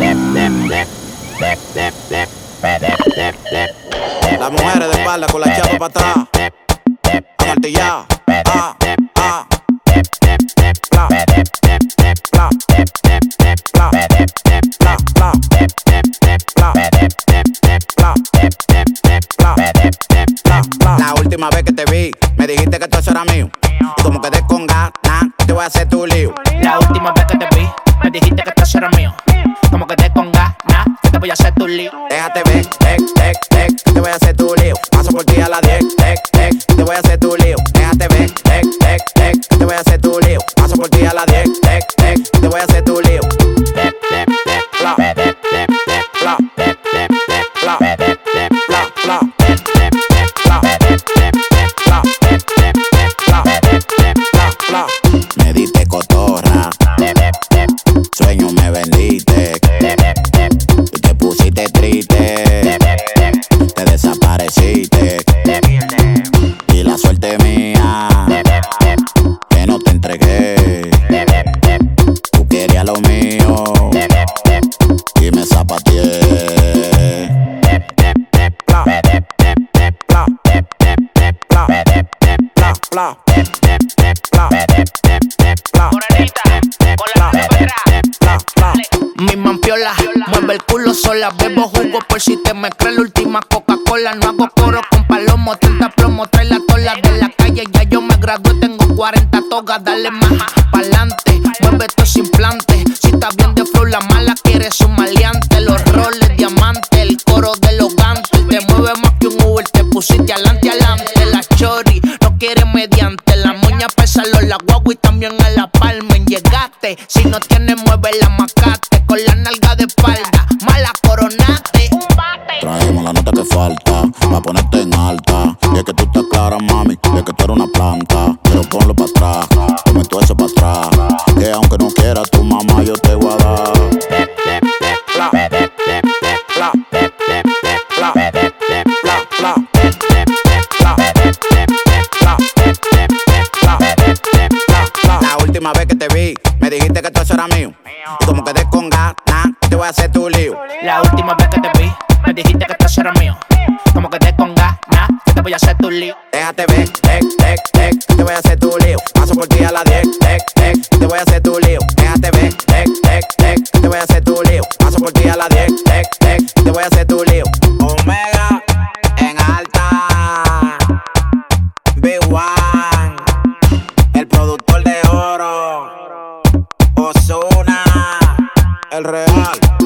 Las mujeres de espalda con la chapa para atrás. Amartillada. Ah, ah. La última vez que te vi, me dijiste que todo eso era mío. Como quedé con ganas, te voy a hacer tu lío. La última vez que te vi, me dijiste que todo eso era mío. Como que te con ganas, te voy a hacer tu lío. Déjate ver, ec, ec, ec, te voy a hacer tu lío. Paso por ti a la 10, ec, ec, te voy a hacer tu lío. Déjate ver, ec, ec, ec, te voy a hacer tu lío. Paso por ti a la 10, ec, ec, te voy a hacer tu lío. Y me zapateé. Mi mampiola, mueve el culo sola, bebo jugo por si te me crees la última Coca-Cola. No hago coro con palomo, 30 plomo, trae la tola de la calle. Ya yo me gradué, tengo 40 togas, dale más pa'lante. Estos implantes, si estás bien de flow, la mala quiere su maleante. Los roles, diamante, el coro de los gantes. Te mueve más que un Uber, te pusiste adelante, adelante. La chori no quiere mediante, la moña pesa los la guagua y también a la palma. En llegaste, si no tienes, mueve la macate. Con la nalga de espalda, mala coronate. Traemos la nota que falta, pa' ponerte en alta. Y es que tú estás cara, mami, de que tú eres una planta. Pero ponlo para atrás, dame todo eso para atrás. Que aunque no quieras tu mamá, yo te voy a dar. La última vez que te vi, me dijiste que todo eso era mío. Y como quedé con ganas, te voy a hacer tu lío. La última vez que te vi, me dijiste que todo eso era mío. Como quedé con ganas te voy a hacer tu lío. Déjate ver, ec, ec, ec, te voy a hacer tu lío. Paso por ti a la 10, ec, ec, te voy a hacer tu lío. Déjate ver, ec, ec, ec, te voy a hacer tu lío. Paso por ti a la 10, ec, ec, te voy a hacer tu lío. Omega en alta, Big One, el productor de oro, Ozuna, el real.